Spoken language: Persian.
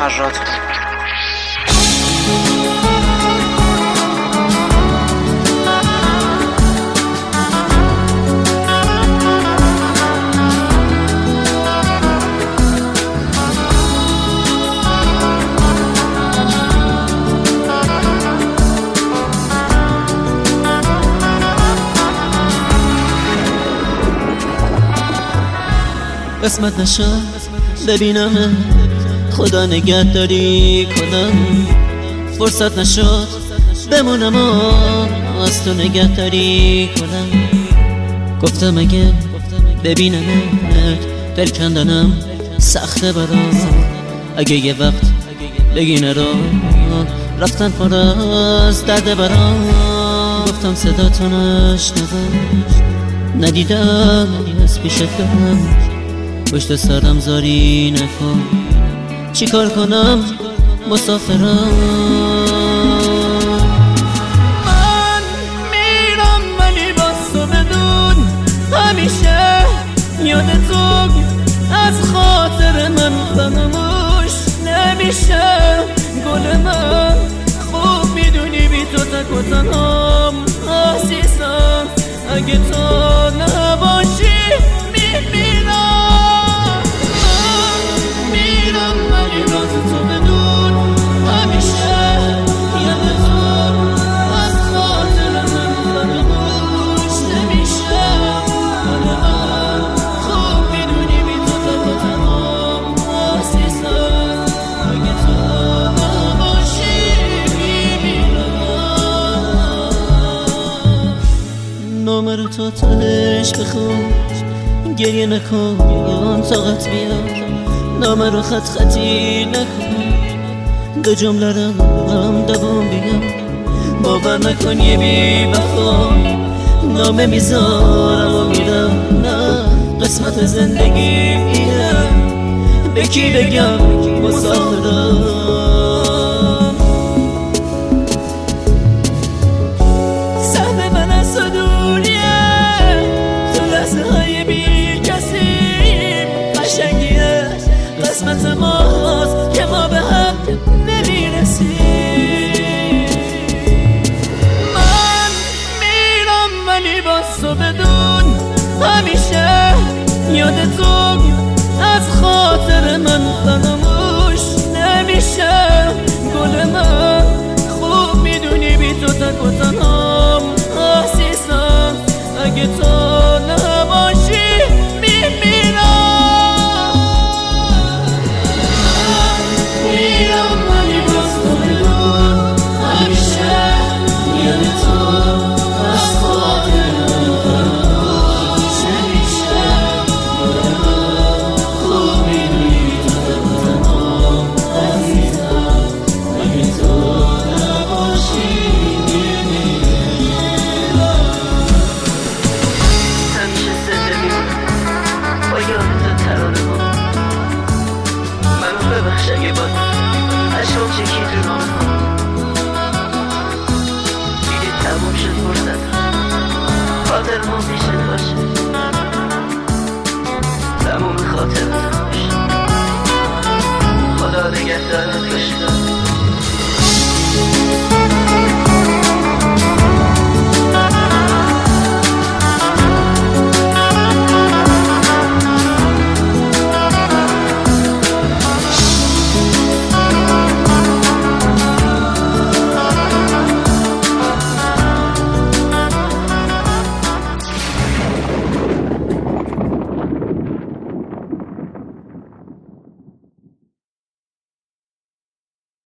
حرتهم قسمت نشان ببینم خدا نگهداری کنم. فرصت نشد بمونم و از تو نگهداری کنم. گفتم اگه ببینمت دل کندنم سخته برام. اگه یه وقت بگی نرو رفتن پر از درد برام. گفتم صدا تو نشنوم. ندیدم از پیشت برم پشت سرم زاری نکن. چیکار کنم؟ مسافرم. من میرم ولی با تو بدون همیشه یاد تو از خاطر من فراموش نمیشه. گل من خوب می‌دونی بی تو تک و تنهام عزیزم اگه تو تهش بخون گریه نکن طاقت بیاد نامه رو خط خطی نکن. دو جمله رو هم دوام بیام باور نکن یه بی وفا. نامه می‌ذارم و میرم نه قسمت زندگی اینه به کی بگم؟ مسافرم همیشه یاد تو از خاطر من فراموش نمیشه. گل من